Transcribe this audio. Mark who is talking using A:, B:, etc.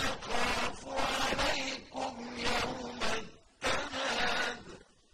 A: Thank you.